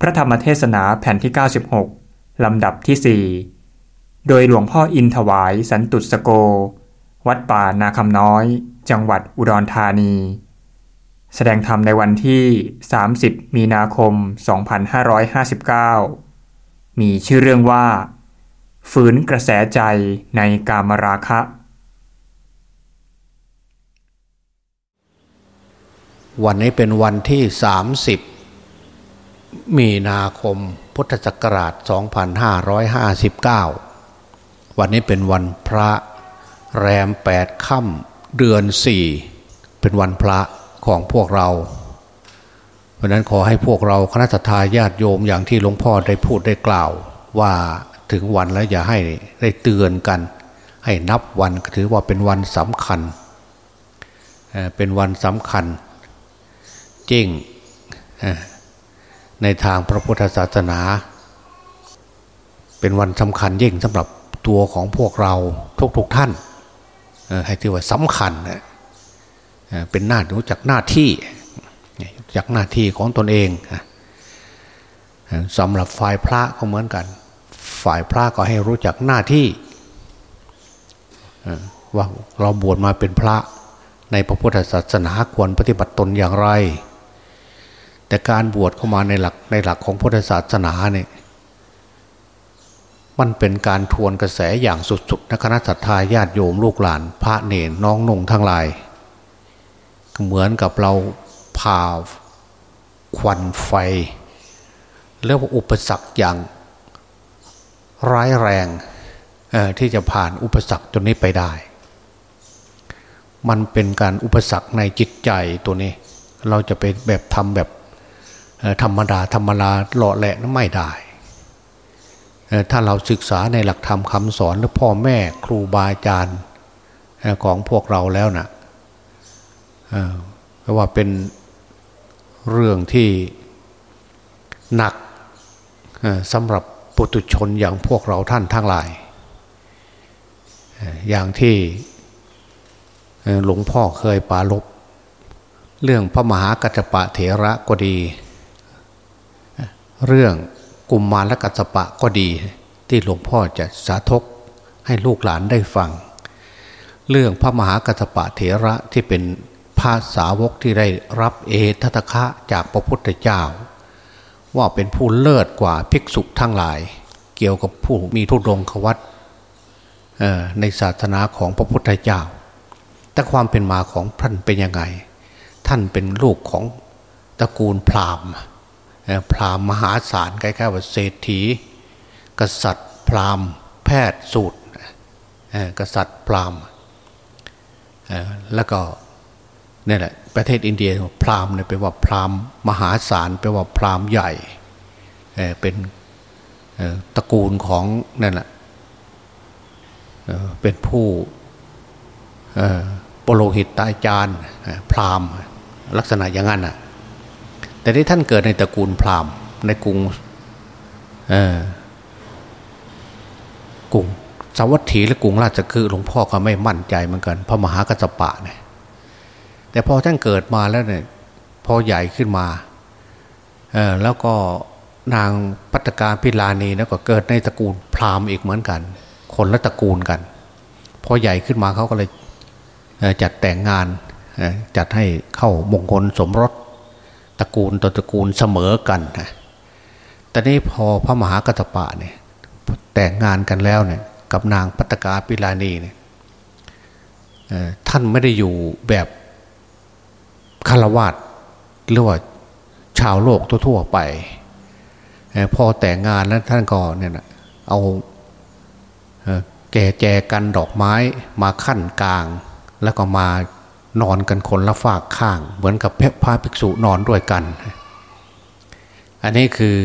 พระธรรมเทศนาแผ่นที่ 96 ลำดับที่ 4 โดยหลวงพ่ออินถวายสันตุสโก วัดป่านาคำน้อย จังหวัดอุดรธานี แสดงธรรมในวันที่ 30 มีนาคม 2559 มีชื่อเรื่องว่า ฝืนกระแสใจในกามราคะวันนี้เป็นวันที่ 30 มีนาคมพุทธศักราช 2559 วันนี้เป็นวันพระแรม 8 ค่ำเดือน 4 เป็นวันพระของพวกเราเพราะนั้นขอให้พวกเราคณะทาญาติโยมอย่างที่หลวงพ่อได้พูดได้กล่าว ว่าถึงวันแล้วอย่าให้ได้เตือนกัน ให้นับวันถือว่าเป็นวันสำคัญ เป็นวันสำคัญจริง ในทางพระพุทธศาสนา เป็นวันสำคัญยิ่งสำหรับตัวของพวกเราทุกๆทท่านให้ถือว่าสำคัญเป็นหน้ารู้จักหน้าที่จากหน้าที่ของตนเองสำหรับฝ่ายพระก็เหมือนกัน ฝ่ายพระก็ให้รู้จักหน้าที่ว่าเราบวชมาเป็นพระในพระพุทธศาสนาควรปฏิบัติตนอย่างไร แต่การบวชเข้ามาในหลักในหลักของพุทธศาสนาเนี่ยมันเป็นการทวนกระแสอย่างสุดๆนะคณะสัตยาญาติโยมลูกหลาน พระเนรน้องนงทั้งหลาย เหมือนกับเราผ่าควันไฟ แล้วอุปสรรคอย่างร้ายแรงที่จะผ่านอุปสรรคตัวนี้ไปได้ มันเป็นการอุปสรรคในจิตใจตัวนี้ เราจะไปแบบทำแบบ ธรรมดาธรรมดาหล่อแหละนั้นไม่ได้ ถ้าเราศึกษาในหลักธรรมคำสอนหรือพ่อแม่ครูบาอาจารย์ของพวกเราแล้วนะเพราะว่าเป็นเรื่องที่หนักสำหรับปุถุชนอย่างพวกเราท่านทั้งหลาย อย่างที่หลวงพ่อเคยปาลบเรื่องพระมหากัจจปะเถระก็ดี เรื่องกุมมารและกัสปะก็ดี ที่หลวงพ่อจะสาธกให้ลูกหลานได้ฟัง เรื่องพระมหากัสปะเถระที่เป็นภาษาวกที่ได้รับเอตตคะจากพระพุทธเจ้า ว่าเป็นผู้เลิศกว่าภิกษุทั้งหลาย เกี่ยวกับผู้มีทุดงควัตในศาสนาของพระพุทธเจ้า แต่ความเป็นมาของท่านเป็นยังไง ท่านเป็นลูกของตระกูลพราหมณ์ พราหมณ์มหาศาลใกล้ๆว่าเศรษฐี กษัตริย์พราหมณ์แพทย์สูตรกษัตริย์พราหมณ์แล้วก็นี่แหละประเทศอินเดียพราหมณ์เนี่ยแปลว่าพราหมณ์มหาศาลแปลว่าพราหมณ์ใหญ่เป็นตระกูลของนั่นแหละเป็นผู้ปโลหิตตาจารย์พราหมณ์ลักษณะอย่างนั้นอะ แต่ที่ท่านเกิดในตระกูลพราหมณ์ในกรุงกรุงสาวัตถีและกรุงราชคือหลวงพ่อก็ไม่มั่นใจเหมือนกัน พระมหากัสปะเนี่ยแต่พอท่านเกิดมาแล้วเนี่ยพอใหญ่ขึ้นมาเออแล้วก็นางปัตการพิลานีแล้วก็เกิดในตระกูลพราหมณ์อีกเหมือนกัน คนละตระกูลกัน พอใหญ่ขึ้นมาเขาก็เลยจัดแต่งงานจัดให้เข้ามงคลสมรส ตระกูลต่อตระกูลเสมอกันนะแต่นี้พอพระมหากัตปะเนี่ยแต่งงานกันแล้วเนี่ยกับนางปัตกาปิลานีเนี่ยท่านไม่ได้อยู่แบบคารวาสหรือว่าชาวโลกทั่วๆไปพอแต่งงานแล้วท่านก็เนี่ยเอาแก่แจกันดอกไม้มาขั้นกลาง แล้วก็มา นอนกันคนละฝากข้าง เหมือนกับเพพระภิกษุนอนด้วยกัน อันนี้คือ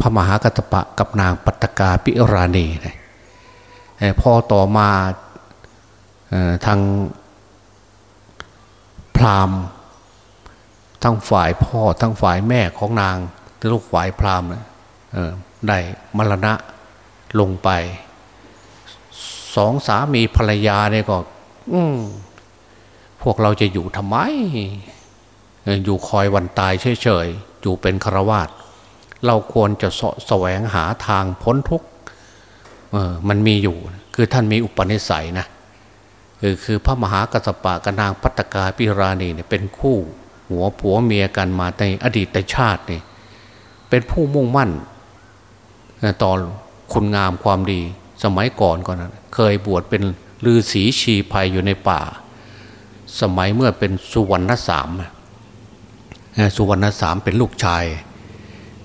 พระมหากัตปะกับนางปัตตกาปิราณีนะพอต่อมาทางพราหมณ์ทั้งฝ่ายพ่อทั้งฝ่ายแม่ของนางลูกฝ่ายพราหมณ์ได้มรณะลงไปสองสามีภรรยาเนี่ยก็ อื พวกเราจะอยู่ทำไม อยู่คอยวันตายเฉยๆ อยู่เป็นครวาตเราควรจะสแสวงหาทางพ้นทุกข์มันมีอยู่ คือท่านมีอุปนิสัยนะคือคือพระมหากัสปะกนางปัตกาปิราณีเนี่ยเป็นคู่หัวผัวเมียกันมาในอดีตชาตินี่เป็นผู้มุ่งมั่นต่อคุณงามความดีสมัยก่อนก่อนนั้นเคยบวชเป็นฤาษีชีภัยอยู่ในป่า สมัยเมื่อเป็นสุวรรณสามสุวรรณสามเป็นลูกชาย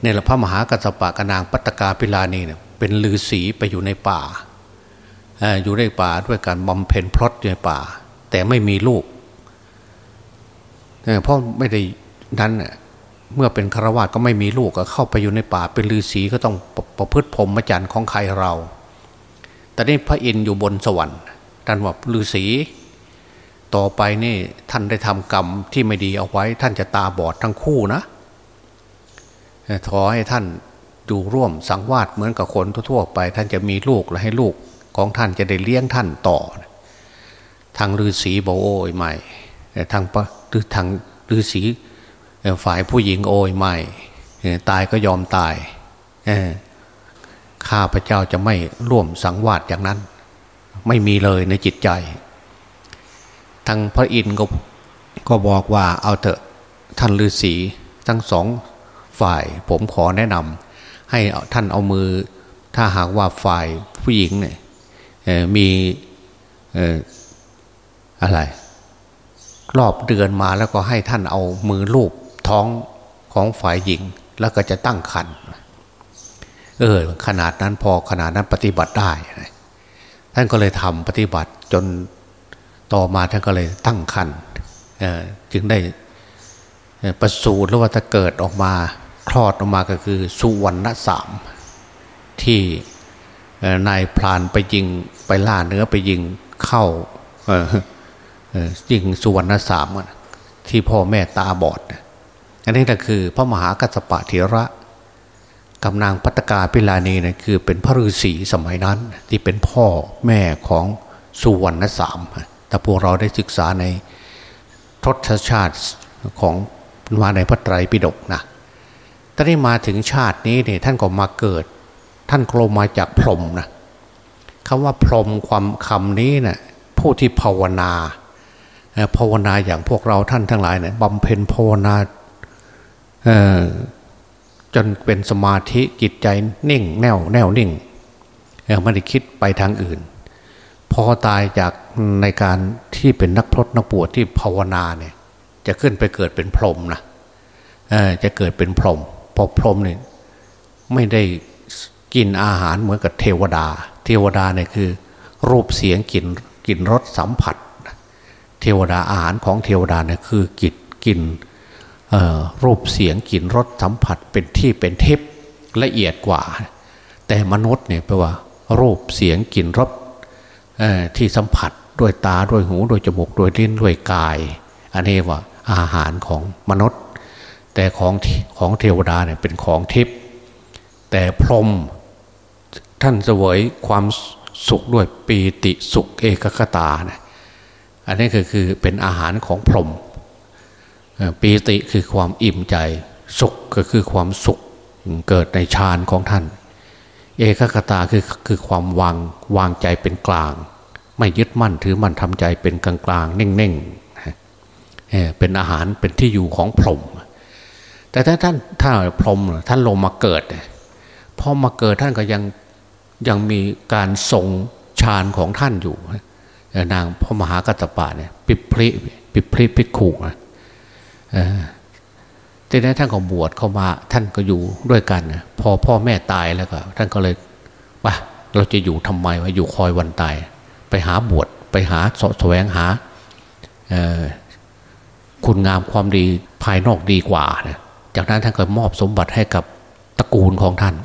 เนี่ยแหลพระมหากัสปะกนางปัตตกาพิลานีเนี่ยเป็นฤาษีไปอยู่ในป่าอยู่ในป่าด้วยการบำเพ็ญพรตในป่า แต่ไม่มีลูกเพราะไม่ได้นั้นเมื่อเป็นฆราวาสก็ไม่มีลูกก็เข้าไปอยู่ในป่า เป็นฤาษีก็ต้องประพฤติพรหมจรรย์ของใครเรา แต่นี่พระอินทร์อยู่บนสวรรค์ท่านว่าฤาษี ต่อไปนี่ท่านได้ทำกรรมที่ไม่ดีเอาไว้ ท่านจะตาบอดทั้งคู่นะขอให้ท่านดูร่วมสังวาสเหมือนกับคนทั่วๆไป ท่านจะมีลูกและให้ลูกของท่านจะได้เลี้ยงท่านต่อ ทางฤาษีบอกโอ้ยไม่ทางหรือทางฤาษีฝ่ายผู้หญิงโอยไม่ตายก็ยอมตายข้าพระเจ้าจะไม่ร่วมสังวาสอย่างนั้น ไม่มีเลยในจิตใจ ทางพระอินทร์ก็ก็บอกว่าเอาเถอะท่านฤาษีทั้งสองฝ่าย ผมขอแนะนำให้ท่านเอามือ ถ้าหากว่าฝ่ายผู้หญิงเนี่ยมีอะไร รอบเดือนมาแล้วก็ให้ท่านเอามือลูบท้องของฝ่ายหญิง แล้วก็จะตั้งคันเออขนาดนั้นพอขนาดนั้นปฏิบัติได้ ท่านก็เลยทำปฏิบัติจน ต่อมาท่านก็เลยตั้งคันจึงได้ประสูติหรือว่าถ้าเกิดออกมาคลอดออกมาก็คือสุวรรณสาม ที่นายพรานไปยิงไปล่าเนื้อไปยิงเข้ายิงสุวรรณสามที่พ่อแม่ตาบอด อันนี้ก็คือพระมหากัสปะเถระกำนางพัตกาพิลานีนะคือเป็นพระฤาษีสมัยนั้น ที่เป็นพ่อแม่ของสุวรรณสาม แต่พวกเราได้ศึกษาในทศชาติของมาในพระไตรปิฎกนะตอนนี้มาถึงชาตินี้เนี่ยท่านก็มาเกิด ท่านโกลมาจากพรหมนะคำว่าพรหมความคำนี้นะ่ะผู้ที่ภาวนาภาวนาอย่างพวกเราท่านทั้งหลายเนี่ยบำเพ็ญภาวนาจนเป็นสมาธิจิตใจนิ่ง แน่วแน่วนิ่งไม่ได้คิดไปทางอื่น พอตายจากในการที่เป็นนักพรตนักบวชที่ภาวนาเนี่ย จะขึ้นไปเกิดเป็นพรหมนะจะเกิดเป็นพรหมพอพรหมเนี่ยไม่ได้กินอาหารเหมือนกับเทวดา เทวดาเนี่ยคือ รูปเสียงกลิ่นกลิ่นรสสัมผัส เทวดาอาหารของเทวดาเนี่ยคือกินกินรูปเสียงกลิ่นรสสัมผัสเป็นที่เป็นเทพละเอียดกว่า แต่มนุษย์เนี่ยแปลว่า รูปเสียงกลิ่นรส ที่สัมผัสด้วยตาด้วยหูด้วยจมูกด้วยลิ้นด้วยกาย อันนี้ว่าอาหารของมนุษย์ แต่ของของเทวดาเนี่ยเป็นของทิพย์แต่พรหมท่านเสวยความสุขด้วยปีติสุขเอกคตาเนี่ยอันนี้ก็คือเป็นอาหารของพรหมปีติคือความอิ่มใจ สุขก็คือความสุขเกิดในฌานของท่าน เอกคตาคือคือความวางวางใจเป็นกลาง ไม่ยึดมั่นถือมั่นทำใจเป็นกลางกลางเน่งเน่งเป็นอาหารเป็นที่อยู่ของพรหมแต่ถ้าท่านถ้าพรหมท่านลงมาเกิดพอมาเกิดท่านก็ยังยังมีการทรงฌานของท่านอยู่นางพระมหากัตปะเนี่ยปิพริปิพริพิกุนะทีนี้ท่านก็บวชเข้ามาท่านก็อยู่ด้วยกัน พอพ่อแม่ตายแล้วก็ ท่านก็เลยว่าเราจะอยู่ทำไมวะอยู่คอยวันตาย ไปหาบวชไปหาสแสวงหาคุณงามความดีภายนอกดีกว่านะจากนั้นท่านก็มอบสมบัติให้กับตระกูลของท่าน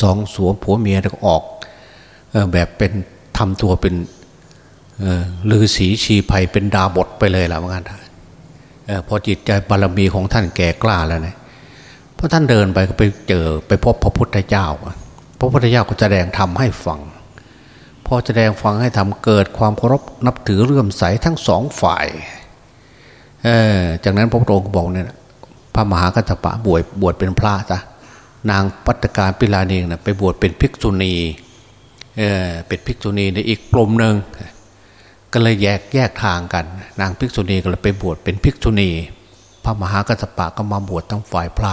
สองสวมผัวเมียแล้วก็ออกแบบเป็นทำตัวเป็นลือสีชีภัยเป็นดาบทไปเลยแหละว่างั้นพอจิตใจบารมีของท่านแก่กล้าแล้วเนี่ยพอท่านเดินไปก็ไปเจอไปพบพระพุทธเจ้า พระพุทธเจ้าก็แสดงธรรมให้ฟัง พอแสดงฟังให้ทำเกิดความเคารพนับถือเรื่มใสทั้งสองฝ่ายจากนั้นพระพุทธองค์บอกเนี่ยพระมหากัจจปะบวชบวชเป็นพระจ้ะนางปัตการปิลาเนีนะไปบวชเป็นภิกษุณีเออเป็นภิกษุณีในอีกกลุ่มหนึ่งก็เลยแยกแยกทางกัน นางภิกษุณีก็เลยไปบวชเป็นภิกษุณี พระมหากัสปะก็มาบวชทั้งฝ่ายพระ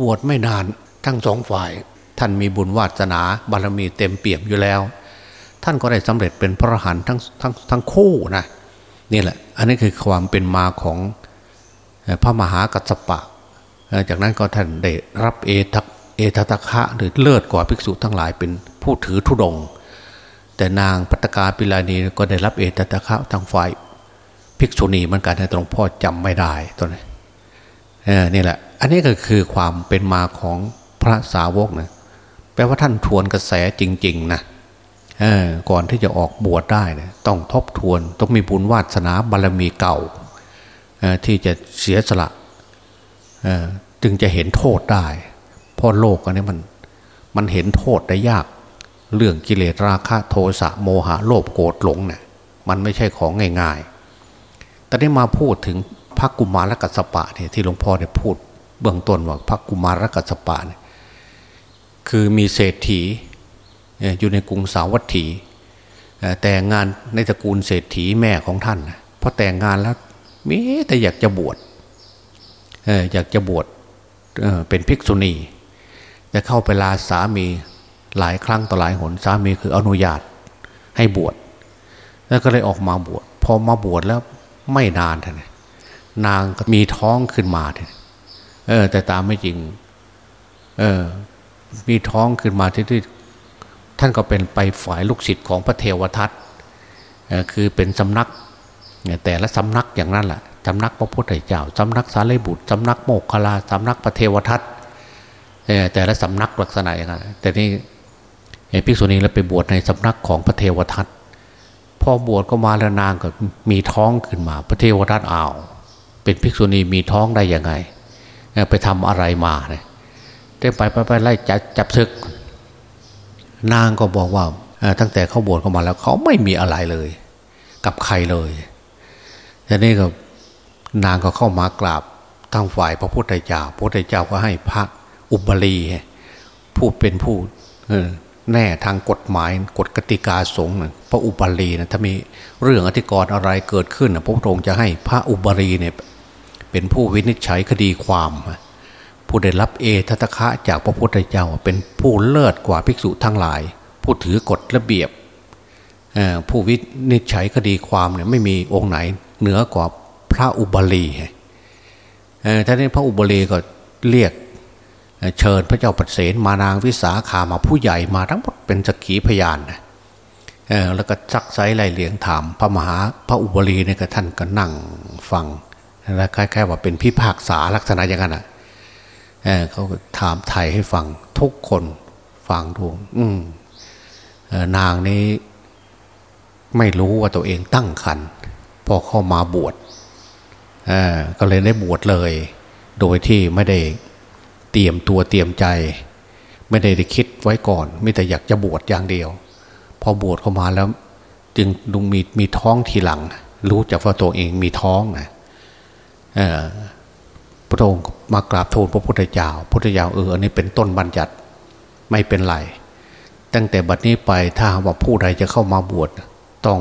บวชไม่นานทั้งสองฝ่าย ท่านมีบุญวาสนาบารมีเต็มเปี่ยมอยู่แล้ว ท่านก็ได้สำเร็จเป็นพระอรหันต์ทั้งทั้งทั้งคู่นะนี่แหละ อันนี้คือความเป็นมาของพระมหากัสปะ จากนั้นก็ท่านได้รับเอทักเอตตะคะหรือเลิศกว่าภิกษุทั้งหลายเป็นผู้ถือธุดง แต่นางปัตกาปิลานีก็ได้รับเอตตะคะทางฝ่ายภิกษุณีเหมือนกันแต่ตรงพ่อจำไม่ได้ตัวนี้นี่แหละ อันนี้ก็คือความเป็นมาของพระสาวกนะแปลว่าท่านทวนกระแสจริง ๆ นะ ก่อนที่จะออกบวชได้เนะต้องทบทวนต้องมีบุญวาสนาบารรมีเก่าที่จะเสียสละจึงจะเห็นโทษได้เพราะโลกอันนี้มันมันเห็นโทษได้ยาก เรื่องกิเลสราคะโทสะโมหะโลภโกรธหลงเนี่ยมันไม่ใช่ของง่ายๆ แต่ได้มาพูดถึงพระกุมารกัสปะเนี่ยที่หลวงพ่อได้พูดเบื้องต้นว่าพระกุมารกัสปะเนี่ยคือมีเศรษฐี อยู่ในกรุงสาวัตถีแต่งงานในตระกูลเศรษฐีแม่ของท่านพอแต่งงานแล้วมีแต่อยากจะบวชอยากจะบวชเป็นภิกษุณีจะเข้าไปลาสามีหลายครั้งต่อหลายหนสามีคืออนุญาตให้บวชแล้วก็เลยออกมาบวชพอมาบวชแล้วไม่นานท่านนางมีท้องขึ้นมาเออ แต่ตามไม่จริง เออ มีท้องขึ้นมาที่ ท่านก็เป็นไปฝ่ายลูกศิษย์ของพระเทวทัตคือเป็นสำนักแต่ละสำนักอย่างนั้นแหละสำนักพระพุทธเจ้าสำนักสารีบุตรสำนักโมกขลาสำนักพระเทวทัตแต่ละสำนักลักษณะอย่างนั้นแต่นี่ภิกษุณีแล้วไปบวชในสำนักของพระเทวทัตพอบวชก็มาแล้วนางก็มีท้องขึ้นมา พระเทวทัตอ้าวเป็นภิกษุณีมีท้องได้ยังไง ไปทำอะไรมาเนี่ยได้ไปไปไปไล่จับจับซึก นางก็บอกว่าตั้งแต่เขาบวชเข้ามาแล้ว เขาไม่มีอะไรเลย กับใครเลยทีนี้ก็นางก็เข้ามากราบทางฝ่ายพระพุทธเจ้าพระพุทธเจ้าก็ให้พระอุบลีผู้เป็นผู้แน่ทางกฎหมายกฎกติกาสงฆ์พระอุบาลีนะถ้ามีเรื่องอธิกรณ์อะไรเกิดขึ้นพระองค์จะให้พระอุบาลีเนี่ยเป็นผู้วินิจฉัยคดีความ ผู้ได้รับเอทัตคะจากพระพุทธเจ้าเป็นผู้เลิศกว่าภิกษุทั้งหลาย ผู้ถือกฎระเบียบผู้วินิจฉัยคดีความเนี่ยไม่มีองค์ไหน เหนือกว่าพระอุบาลีท่านนี้พระอุบาลีก็เรียกเชิญพระเจ้าปเสนมานางวิสาขามาผู้ใหญ่มาทั้งหมดเป็นสักขีพยานนะแล้วก็ซักไซไล่เลียงถาม พระมหาพระอุบาลีเนี่ยก็ท่านก็นั่งฟังแล้วคล้ายๆว่าเป็นพิพากษาลักษณะอย่างนั้นอะ เขาถามไทยให้ฟังทุกคนฟังดูอืมนางนี้ไม่รู้ว่าตัวเองตั้งคันพอเข้ามาบวชก็เลยได้บวชเลย โดยที่ไม่ได้เตรียมตัวเตรียมใจ ไม่ได้ได้คิดไว้ก่อนไม่แต่อยากจะบวชอย่างเดียว พอบวชเข้ามาแล้ว จึงลุงมีมีท้องทีหลัง รู้จากว่าตัวเองมีท้องนะ พระองค์มากราบทูลพระพุทธเจ้าพุทธเจ้าเอออันนี้เป็นต้นบัญญัติไม่เป็นไร ตั้งแต่บัดนี้ไปถ้าว่าผู้ใดจะเข้ามาบวชต้อง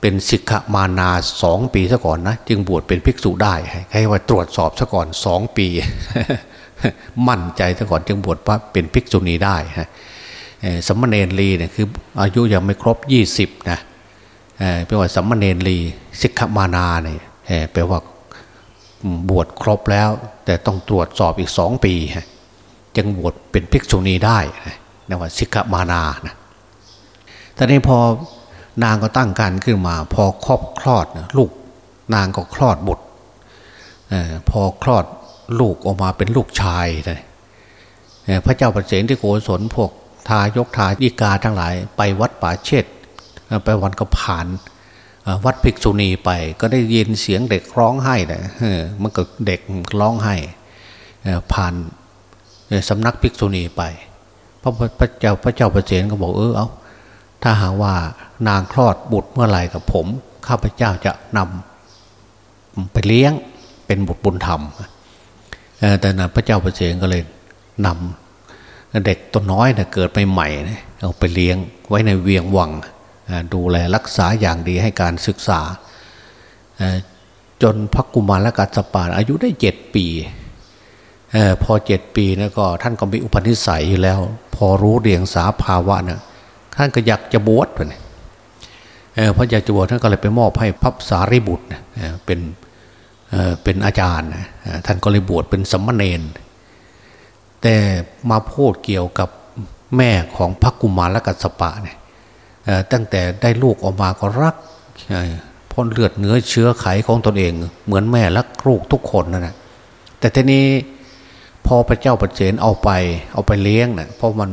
เป็นสิกขมานาสองปีซะก่อนนะจึงบวชเป็นภิกษุได้ให้ว่าตรวจสอบซะก่อนสองปี มั่นใจซะก่อนจึงบวชว่าเป็นภิกษุณีได้ฮะสมณเณรลีเนี่ยคืออายุยังไม่ครบยี่สิบนะแปลว่าสมณเณรลีสิกขมานาเนี่ยแปลว่า บวชครบแล้ว แต่ต้องตรวจสอบอีกสองปี จึงบวชเป็นภิกษุณีได้นะว่าสิกขมานานะตอนนี้พอนางก็ตั้งการขึ้นมา พอครอบคลอดลูก นางก็คลอดบุตรพอคลอดลูกออกมาเป็นลูกชายเลยพระเจ้าประเสนที่โกศลพวกทายกทายิกาทั้งหลาย ไปวัดป่าเชษไปวันก็ผ่าน วัดภิกษุณีไป ก็ได้ยินเสียงเด็กร้องไห้เลยมันก็เด็กร้องไห้ผ่านสำนักภิกษุณีไป พระพระเจ้าพระเจ้าประเสนก็บอกเออเอาถ้าหากว่านางคลอดบุตรเมื่อไหร่กับผม ข้าพเจ้าจะนำไปเลี้ยงเป็นบุตรบุญธรรมแต่นะพระเจ้าประเสริฐก็เลยนำเด็กตัวน้อยเนะเกิดใหม่ๆนะเอาไปเลี้ยงไว้ในเวียงวัง ดูแลรักษาอย่างดีให้การศึกษา จนพระกุมารกัสปานอายุได้เจ็ดปีอพอเจ็ดปีนะก็ท่านก็มีอุปนิสัยอยู่แล้ว พอรู้เรียงสาภาวะนะท่านก็อยากจะบวชเลยพระยาจบวชท่านก็เลยไปมอบให้พระสารีบุตรเป็นเป็นอาจารย์ท่านก็เลยบวชเป็นสัมมาเนนแต่มาพูดเกี่ยวกับแม่ของพระกุมารกัสปะเนี่ย ตั้งแต่ได้ลูกออกมาก็รักพ่นเลือดเนื้อเชื้อไขของตนเอง เหมือนแม่รักลูกทุกคนนั่นแหละแต่ทีนี้พอพระเจ้าปเสนเอาไป เอาไปเลี้ยงเนะ่ยเพราะมัน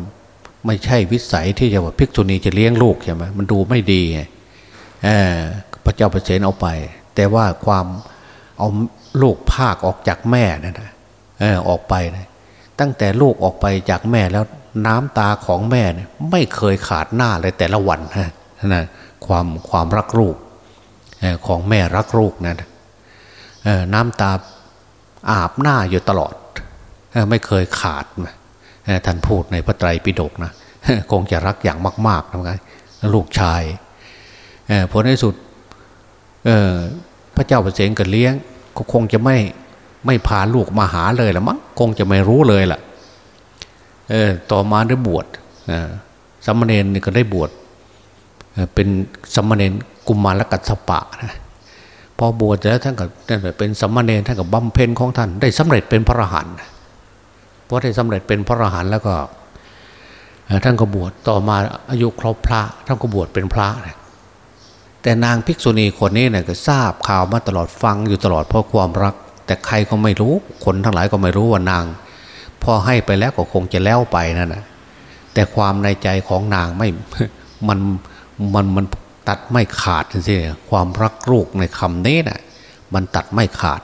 ไม่ใช่วิสัยที่จะว่าภิกษุณีจะเลี้ยงลูกใช่ไหมมันดูไม่ดีพระเจ้าปเสนเอาไป แต่ว่าความเอาลูกภาคออกจากแม่นั่นนะออกไปนะตั้งแต่ลูกออกไปจากแม่แล้ว น้ำตาของแม่เนี่ยไม่เคยขาดหน้าเลยแต่ละวันฮะนะความความรักลูกของแม่รักลูกนะน้ำตาอาบหน้าอยู่ตลอด ไม่เคยขาดท่านพูดในพระไตรปิฎกนะคงจะรักอย่างมากๆนะลูกชายผลในสุดพระเจ้าประเสริฐก็เลี้ยง ก็คงจะไม่ไม่พาลูกมาหาเลยละมั้งคงจะไม่รู้เลยล่ะ เออต่อมาได้บวชสมณเณรนี่ก็ได้บวชเป็นสมณเณรกุมมารกัสปะนะพอบวชแล้วท่านก็เป็นสมณเณรท่านก็บำเพ็ญของท่าน ได้สำเร็จเป็นพระอรหันต์พอได้สำเร็จเป็นพระอรหันต์แล้วก็ท่านก็บวชต่อมาอายุครบพระท่านก็บวชเป็นพระนะแต่นางภิกษุณีคนนี้เนี่ยก็ทราบข่าวมาตลอดฟังอยู่ตลอดเพราะความรัก แต่ใครก็ไม่รู้คนทั้งหลายก็ไม่รู้ว่านาง พอให้ไปแล้วก็คงจะแล้วไปนั่นนะแต่ความในใจของนางไม่มันมันมันตัดไม่ขาดสิความรักลูกในคำนี้นะ่ะมันตัดไม่ขาด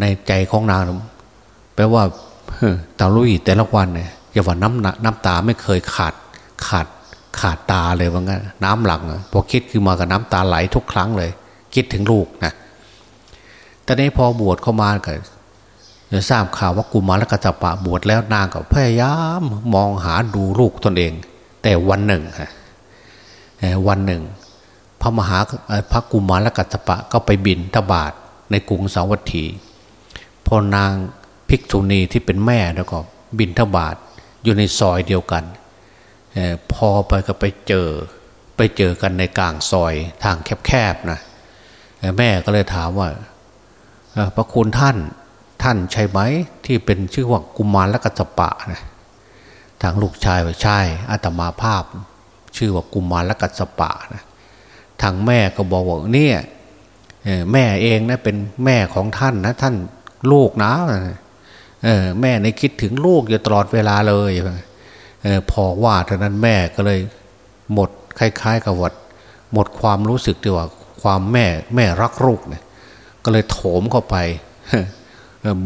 ในใจของนางแปลว่าตาลุยแต่ละวันเนี่ยอย่าว่าน้ำน้ำตาไม่เคยขาดขาดขาดตาเลยว่างั้นน้ำหลังพอคิดคือมากับน้ำตาไหลทุกครั้งเลย คิดถึงลูกนะแต่นี้พอบวชเข้ามาก็ ทราบข่าวว่ากุมารกัจปะบวชแล้วนางก็พยายามมองหาดูลูกตนเอง แต่วันหนึ่งฮะวันหนึ่ง พระมหาพระกุมารกัจปะก็ไปบินทบาทในกรุงสาวัตถีพอนางภิกษุณีที่เป็นแม่แล้วก็บินทบาทอยู่ในซอยเดียวกันพอไปก็ไปเจอไปเจอกันในกลางซอยทางแคบๆนะแม่ก็เลยถามว่าพระคุณท่าน ท่านใช่ไหมที่เป็นชื่อว่ากุมารและกัจปะนะทางลูกชายว่าใช่อาตมาภาพ ชื่อว่ากุมารและกัจปะนะทางแม่ก็บอกว่าเนี่ยแม่เองนะเป็นแม่ของท่านนะ ท่านลูกนะแม่ในคิดถึงลูกอยู่ตลอดเวลาเลยพอว่าเท่านั้นแม่ก็เลยหมดคล้ายๆกับวัดหมดความรู้สึกที่ว่าความแม่แม่รักลูกเนี่ยก็เลยโถมเข้าไป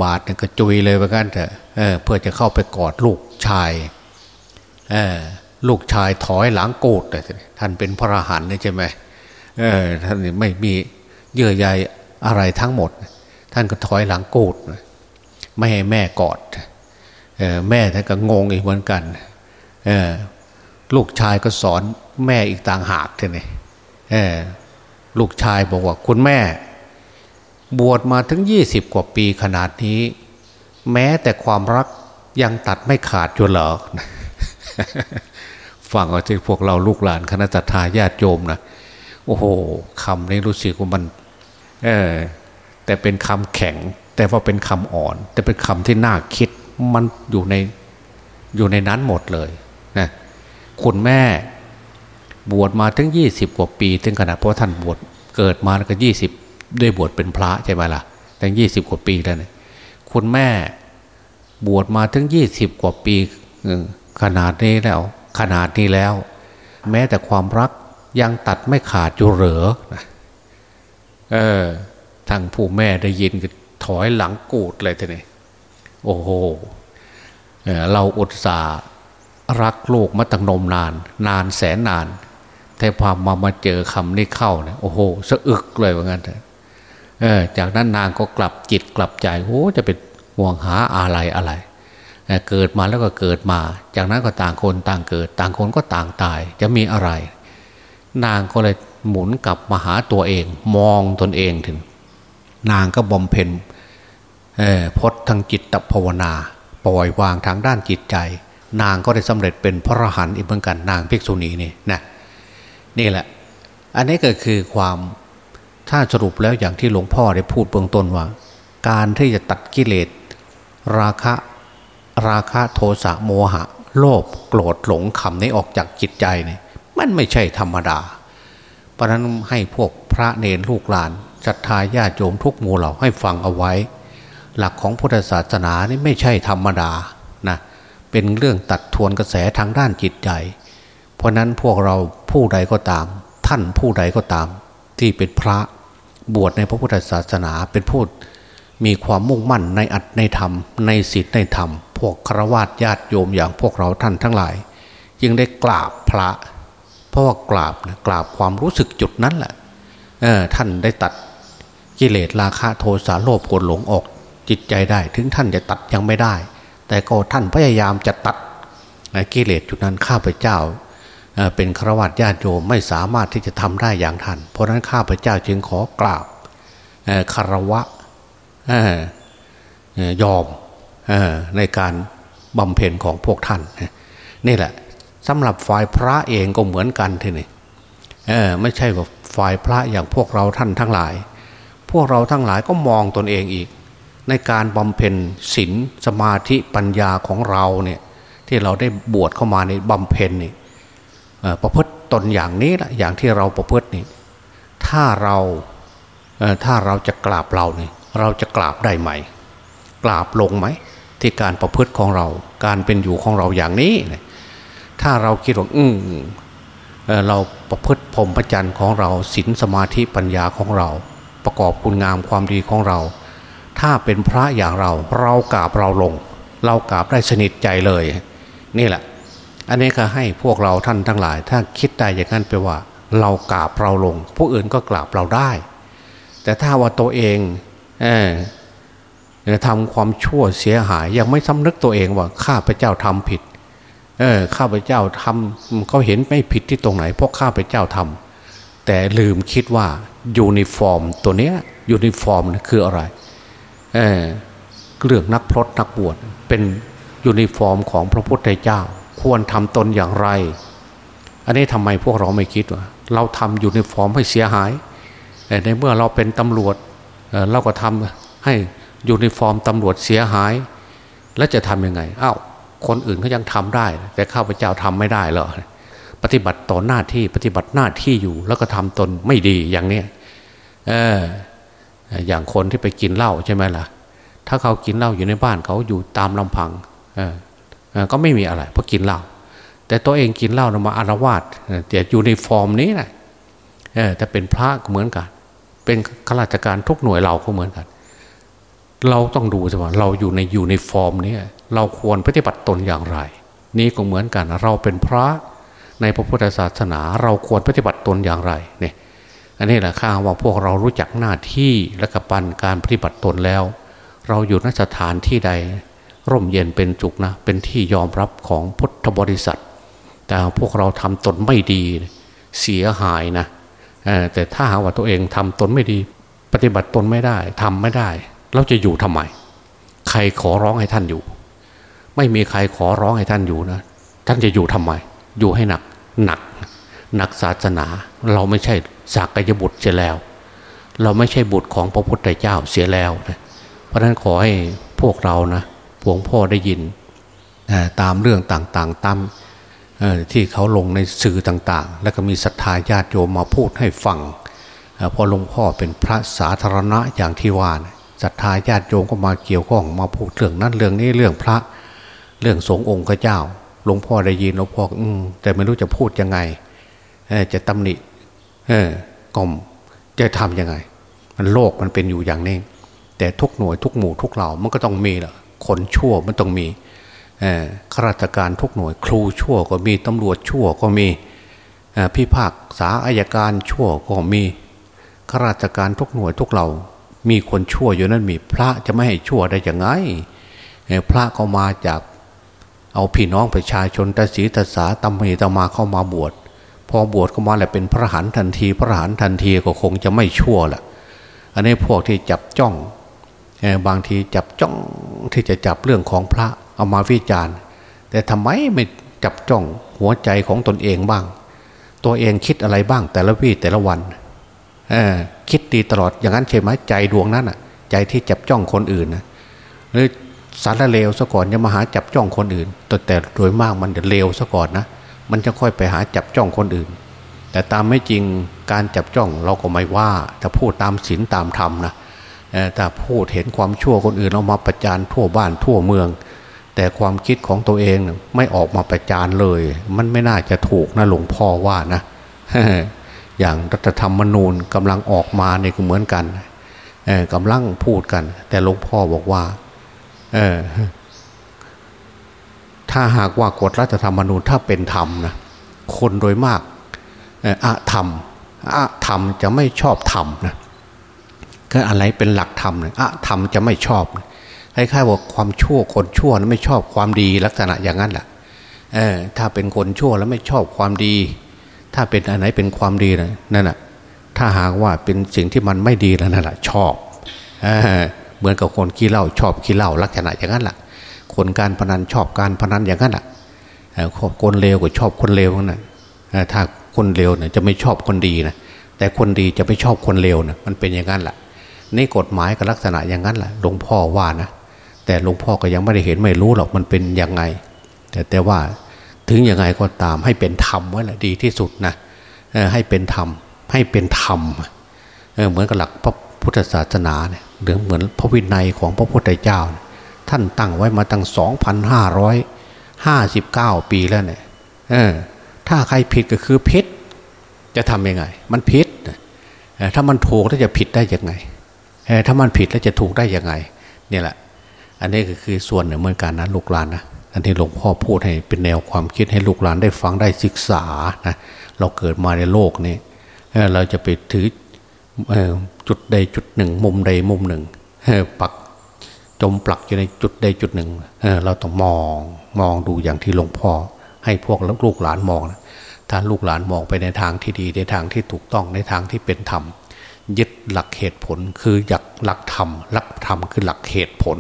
บาดเนี่ยก็จุยเลยไปกันเถอะเพื่อจะเข้าไปกอดลูกชายลูกชายถอยหลังโกดเลยท่านเป็นพระอรหันต์ใช่ไหมท่านไม่มีเยื่อใยอะไรทั้งหมด ท่านก็ถอยหลังโกดไม่ให้แม่กอดแม่ท่านก็งงอีกเหมือนกันลูกชายก็สอนแม่อีกต่างหากทีนี้ลูกชายบอกว่าคุณแม่ บวชมาถึงยี่สิบกว่าปีขนาดนี้ แม้แต่ความรักยังตัดไม่ขาดอยู่เหรอฟังเอาที่พวกเราลูกหลานคณะทาญาติโยมนะโอ้โหคำนี้รู้สึกว่ามัน เออ แต่เป็นคำแข็ง แต่ว่าเป็นคำอ่อน แต่เป็นคำที่น่าคิดมันอยู่ในอยู่ในนั้นหมดเลยนะคุณแม่บวชมาถึงยี่สิบกว่าปี ถึงขนาดเพราะท่านบวชเกิดมาแล้วก็ยี่สิบ ได้บวชเป็นพระใช่ไหมล่ะตั้งยี่สิบกว่าปีแล้วนะคุณแม่บวชมาถึงยี่สิบกว่าปีขนาดนี้แล้ว ขนาดนี้แล้ว แม้แต่ความรักยังตัดไม่ขาดอยู่เหรอเออทางผู้แม่ได้ยินก็ถอยหลังกูดเลยทีนี้โอ้โหเราอุตส่ารักโลกมาตั้งนมนาน นานแสนนาน แต่พอมามาเจอคำนี้เข้าเนี่ยโอ้โหสะอึกเลยว่างั้นเออ จากนั้นนางก็กลับจิตกลับใจโอ้จะเป็นห่วงหาอะไรอะไรเกิดมาแล้วก็เกิดมา จากนั้นก็ต่างคนต่างเกิด ต่างคนก็ต่างตายจะมีอะไร นางก็เลยหมุนกลับมาหาตัวเอง มองตนเองถึง นางก็บำเพ็ญพจน์ทางจิตภาวนา ปล่อยวางทางด้านจิตใจ นางก็ได้สำเร็จเป็นพระอรหันต์อีกเหมือนกันนางภิกษุณีนี่นะนี่แหละ อันนี้ก็คือความ ถ้าสรุปแล้วอย่างที่หลวงพ่อได้พูดเบื้องต้นว่า การที่จะตัดกิเลส ราคะราคะโทสะโมหะ โลภโกรธหลงขำนี้ออกจากจิตใจเนี่ยมันไม่ใช่ธรรมดา เพราะนั้นให้พวกพระเนรลูกหลานศรัทธาญาติโยมทุกหมู่เหล่าให้ฟังเอาไว้ หลักของพุทธศาสนานี่ไม่ใช่ธรรมดานะเป็นเรื่องตัดทวนกระแสทางด้านจิตใจ เพราะนั้นพวกเราผู้ใดก็ตาม ท่านผู้ใดก็ตาม ที่เป็นพระบวชในพระพุทธศาสนาเป็นผู้มีความมุ่งมั่นในอัตในธรรม ในศีลในธรรม พวกครวญญาติโยมอย่างพวกเราท่านทั้งหลาย จึงได้กราบพระ เพราะว่ากราบนะกราบความรู้สึกจุดนั้นแหละท่านได้ตัดกิเลสราคะโทสะโลภโกรธหลงออกจิตใจได้ ถึงท่านจะตัดยังไม่ได้ แต่ก็ท่านพยายามจะตัดกิเลสจุดนั้นข้าพเจ้า เป็นครวัญญาติโยมไม่สามารถที่จะทำได้อย่างท่านเพราะนั้นข้าพเจ้าจึงขอกราบคารวะยอมในการบำเพ็ญของพวกท่าน นี่แหละสำหรับฝ่ายพระเองก็เหมือนกันทีนี้ไม่ใช่ว่าฝ่ายพระอย่างพวกเราท่านทั้งหลาย พวกเราทั้งหลายก็มองตนเองอีก ในการบำเพ็ญศีลสมาธิปัญญาของเราเนี่ยที่เราได้บวชเข้ามาในบำเพ็ญนี่ ประพฤติตนอย่างนี้แหละอย่างที่เราประพฤตินี่ถ้าเราถ้าเราจะกราบเราเนี่ยเราจะกราบได้ไหม กราบลงไหม ที่การประพฤติของเรา การเป็นอยู่ของเราอย่างนี้ ถ้าเราคิดว่าอืมเราประพฤติพรหมจรรย์ของเราศีลสมาธิปัญญาของเรา ประกอบคุณงามความดีของเรา ถ้าเป็นพระอย่างเรา เรากราบเราลง เรากราบได้สนิทใจเลย นี่แหละ อันนี้ก็ให้พวกเราท่านทั้งหลาย ถ้าคิดได้อย่างนั้นไปว่า เรากราบเราลง ผู้อื่นก็กราบเราได้ แต่ถ้าว่าตัวเองทำความชั่วเสียหาย ยังไม่สำนึกตัวเองว่าข้าพเจ้าทำผิด เออข้าพเจ้าทำเขาเห็นไม่ผิดที่ตรงไหนเพราะข้าพเจ้าทำแต่ลืมคิดว่ายูนิฟอร์ม ตัวเนี้ยยูนิฟอร์มคืออะไรเออเรื่องนักพรตนักบวชเป็นยูนิฟอร์มของพระพุทธเจ้า ควรทำตนอย่างไร อันนี้ทำไมพวกเราไม่คิดว่าเราทำยูนิฟอร์มให้เสียหายในเมื่อเราเป็นตำรวจเราก็ทำให้ยูนิฟอร์มตำรวจเสียหาย แล้วจะทํำยังไงอา้าวคนอื่นเขายังทำได้ แต่ข้าพเจ้าทำไม่ได้เหรอปฏิบัติต่อหน้าที่ปฏิบัติหน้าที่อยู่แล้วก็ทำตนไม่ดีอย่างเนี้ยเอออย่างคนที่ไปกินเหล้าใช่ไหมล่ะ ถ้าเขากินเหล้าอยู่ในบ้านเขาอยู่ตามลำพัง เออ ก็ไม่มีอะไรเพราะกินเหล้าแต่ตัวเองกินเหล้ามาอาละวาดแต่ยูนิฟอร์มนี้นะเออแต่เป็นพระก็เหมือนกัน เป็นข้าราชการทุกหน่วยเราก็เหมือนกัน เราต้องดูสิว่าเราอยู่ในอยู่ในฟอร์มนี้เราควรปฏิบัติตนอย่างไร นี่ก็เหมือนกัน เราเป็นพระในพระพุทธศาสนา เราควรปฏิบัติตนอย่างไรเนี่ยอันนี้แหละข้าว่าพวกเรารู้จักหน้าที่และกับปันการปฏิบัติตนแล้ว เราอยู่นสถานที่ใด ร่มเย็นเป็นจุกนะ เป็นที่ยอมรับของพุทธบริษัท แต่พวกเราทำตนไม่ดีเสียหายนะแต่ถ้าหาว่าตัวเองทำตนไม่ดี ปฏิบัติตนไม่ได้ทำไม่ได้ เราจะอยู่ทำไม ใครขอร้องให้ท่านอยู่ ไม่มีใครขอร้องให้ท่านอยู่นะ ท่านจะอยู่ทำไม อยู่ให้หนักหนักหนักศาสนา เราไม่ใช่สากยบุตรเสียแล้ว เราไม่ใช่บุตรของพระพุทธเจ้าเสียแล้วนะเพราะฉะนั้นขอให้พวกเรานะ พวงพ่อได้ยินตามเรื่องต่างๆตามที่เขาลงในสื่อต่างๆ แล้วก็มีศรัทธาญาติโยมมาพูดให้ฟังพอหลวงพ่อเป็นพระสาธารณะอย่างที่ว่าศรัทธาญาติโยมก็มาเกี่ยวข้องมาพูดเรื่องนั้นเรื่องนี้เรื่องพระเรื่องสงฆ์องค์เจ้าหลวงพ่อได้ยินหลวงพ่ออืมแต่ไม่รู้จะพูดยังไงจะตำหนิกล่อมจะทำยังไง มันโลกมันเป็นอยู่อย่างนี้ แต่ทุกหน่วยทุกหมู่ทุกเหล่ามันก็ต้องมีแหละ คนชั่วมันต้องมีข้าราชการทุกหน่วย ครูชั่วก็มีตำรวจชั่วก็มีพิพากษาอายการชั่วก็มีข้าราชการทุกหน่วยทุกเหล่ามีคนชั่วอยู่นั้นมีพระจะไม่ให้ชั่วได้ยังไงพระก็มาจากเอาพี่น้องประชาชนตาสีตาสาตำมีตมาเข้ามาบวช พอบวชเข้ามาแหล้วเป็นพระหันทันที พระหันทันทีก็คงจะไม่ชั่วละอันนี้พวกที่จับจ้อง บางทีจับจ้องที่จะจับเรื่องของพระเอามาวิจารณ์ แต่ทำไมไม่จับจ้องหัวใจของตนเองบ้าง ตัวเองคิดอะไรบ้างแต่ละวี่แต่ละวันคิดดีตลอดอย่างนั้นใช่ไหมใจดวงนั้นอะ ใจที่จับจ้องคนอื่นนะหรือสารเลวซะก่อนจะมาหาจับจ้องคนอื่น แต่แต่โดยมากมันจะเลวซะก่อนนะมันจะค่อยไปหาจับจ้องคนอื่น แต่ตามไม่จริงการจับจ้องเราก็ไม่ว่าถ้าพูดตามศีลตามธรรมนะ แต่พูดเห็นความชั่วคนอื่นเรามาประจานทั่วบ้านทั่วเมือง แต่ความคิดของตัวเองไม่ออกมาประจานเลย มันไม่น่าจะถูกนะหลวงพ่อว่านะอย่างรัฐธรรมนูญกำลังออกมาเนี่ยก็เหมือนกันกำลังพูดกัน แต่หลวงพ่อบอกว่าถ้าหากว่ากฎรัฐธรรมนูญถ้าเป็นธรรมนะคนโดยมากอะธรรมอะธรรมจะไม่ชอบธรรมนะ ก็อะไรเป็นหลักธรรมเนี่ยอะธรรมจะไม่ชอบคล้ายๆว่าความชั่วคนชั่วนะไม่ชอบความดีลักษณะอย่างนั้นแหละเออถ้าเป็นคนชั่วแล้วไม่ชอบความดี ถ้าเป็นอะไรเป็นความดีนะนั่นแหะถ้าหากว่าเป็นสิ่งที่มันไม่ดีแล้วนั่นแหละชอบเออเหมือนกับคนขี้เหล้าชอบขี้เหล้าลักษณะอย่างนั้นแหละคนการพนันชอบการพนันอย่างนั้นแหละคนเลวก็ชอบคนเลวนั่นถ้าคนเลวเนี่ยจะไม่ชอบคนดีนะแต่คนดีจะไม่ชอบคนเลวนะมันเป็นอย่างนั้นแหละ นี่กฎหมายกับลักษณะอย่างนั้นแหละหลวงพ่อว่านะแต่หลวงพ่อก็ยังไม่ได้เห็นไม่รู้หรอกมันเป็นยังไง แต่แต่ว่าถึงยังไงก็ตามให้เป็นธรรมไว้แหละดีที่สุดนะให้เป็นธรรมให้เป็นธรรมเหมือนกับหลักพระพุทธศาสนาเนี่ยหรือเหมือนพระวินัยของพระพุทธเจ้า ท่านตั้งไว้มาตั้งสองพันห้าร้อยห้าสิบเก้าปีแล้วเนี่ยถ้าใครผิดก็คือผิดจะทำยังไง มันผิดถ้ามันถูกแล้วจะผิดได้ยังไง ถ้ามันผิดแล้วจะถูกได้ยังไงเนี่ยแหละ อันนี้ก็คือส่วนหนึ่งเหมือนกันนะลูกหลานนะอันที่หลวงพ่อพูดให้เป็นแนวความคิดให้ลูกหลานได้ฟังได้ศึกษานะเราเกิดมาในโลกนี้เราจะไปถือจุดใดจุดหนึ่ง มุมใดมุมหนึ่งปักจมปลักอยู่ในจุดใดจุดหนึ่งเราต้องมองมองดูอย่างที่หลวงพ่อ ให้พวกลูกหลานมองถ้าลูกหลานมองไปในทางที่ดีในทางที่ถูกต้องในทางที่เป็นธรรม ยึดหลักเหตุผลคืออยากหลักธรรมหลักธรรมคือหลักเหตุผล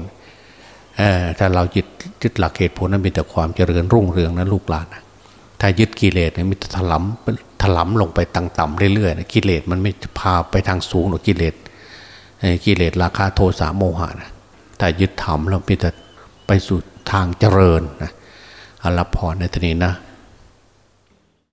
ถ้าเรายึดยึดหลักเหตุผลนั้นมีแต่ความเจริญรุ่งเรืองนะลูกหลานนะถ้ายึดกิเลสเนี่ยมีแต่ถลำถลำลงไปต่ำๆเรื่อยๆนะกิเลสมันไม่พาไปทางสูงหรอกกิเลสกิเลสราคาโทสะโมหะนะแต่ยึดธรรมแล้วมีแต่ไปสู่ทางเจริญนะอรพรในทีนี้นะ